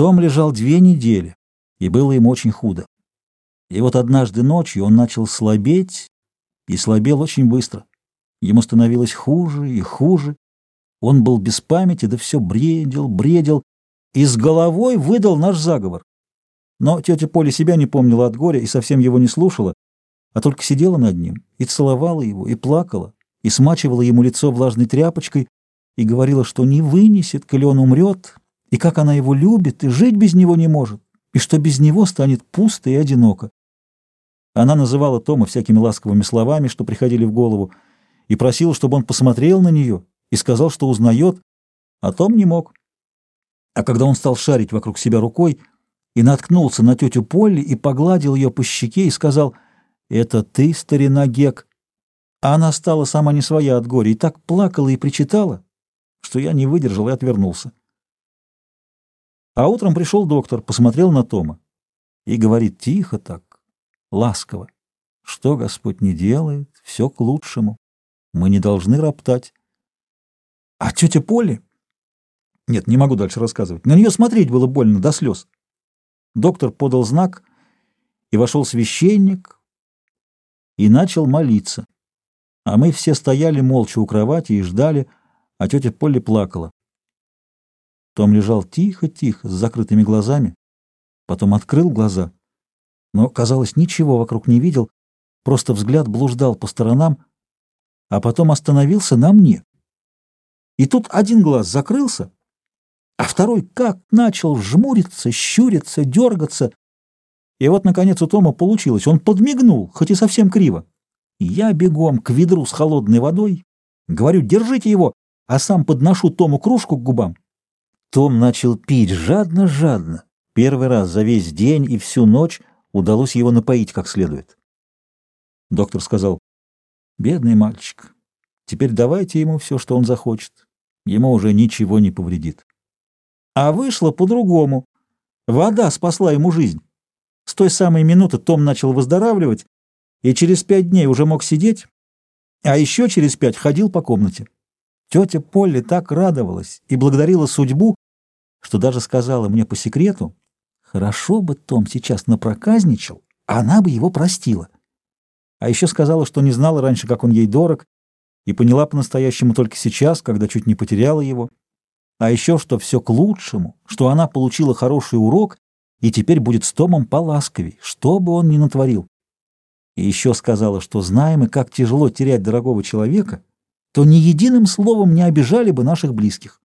Том лежал две недели, и было ему очень худо. И вот однажды ночью он начал слабеть, и слабел очень быстро. Ему становилось хуже и хуже. Он был без памяти, да все бредил, бредил, и с головой выдал наш заговор. Но тетя Поля себя не помнила от горя и совсем его не слушала, а только сидела над ним и целовала его, и плакала, и смачивала ему лицо влажной тряпочкой, и говорила, что не вынесет, коли он умрет, и как она его любит, и жить без него не может, и что без него станет пусто и одиноко. Она называла Тома всякими ласковыми словами, что приходили в голову, и просила, чтобы он посмотрел на нее и сказал, что узнает, а Том не мог. А когда он стал шарить вокруг себя рукой и наткнулся на тетю Полли и погладил ее по щеке и сказал «Это ты, старина Гек?» А она стала сама не своя от горя и так плакала и причитала, что я не выдержал и отвернулся. А утром пришел доктор, посмотрел на Тома и говорит тихо так, ласково, что Господь не делает, все к лучшему. Мы не должны роптать. А тетя Полли? Нет, не могу дальше рассказывать. На нее смотреть было больно до слез. Доктор подал знак, и вошел священник и начал молиться. А мы все стояли молча у кровати и ждали, а тетя Полли плакала. Том лежал тихо-тихо, с закрытыми глазами, потом открыл глаза, но, казалось, ничего вокруг не видел, просто взгляд блуждал по сторонам, а потом остановился на мне. И тут один глаз закрылся, а второй как начал жмуриться, щуриться, дергаться. И вот, наконец, у Тома получилось. Он подмигнул, хоть и совсем криво. Я бегом к ведру с холодной водой, говорю, держите его, а сам подношу Тому кружку к губам. Том начал пить жадно-жадно. Первый раз за весь день и всю ночь удалось его напоить как следует. Доктор сказал, «Бедный мальчик, теперь давайте ему все, что он захочет. Ему уже ничего не повредит». А вышло по-другому. Вода спасла ему жизнь. С той самой минуты Том начал выздоравливать, и через пять дней уже мог сидеть, а еще через пять ходил по комнате. Тетя Полли так радовалась и благодарила судьбу, что даже сказала мне по секрету, хорошо бы Том сейчас напроказничал, она бы его простила. А еще сказала, что не знала раньше, как он ей дорог, и поняла по-настоящему только сейчас, когда чуть не потеряла его. А еще, что все к лучшему, что она получила хороший урок и теперь будет с Томом поласковей, что бы он ни натворил. И еще сказала, что знаем и как тяжело терять дорогого человека, то ни единым словом не обижали бы наших близких.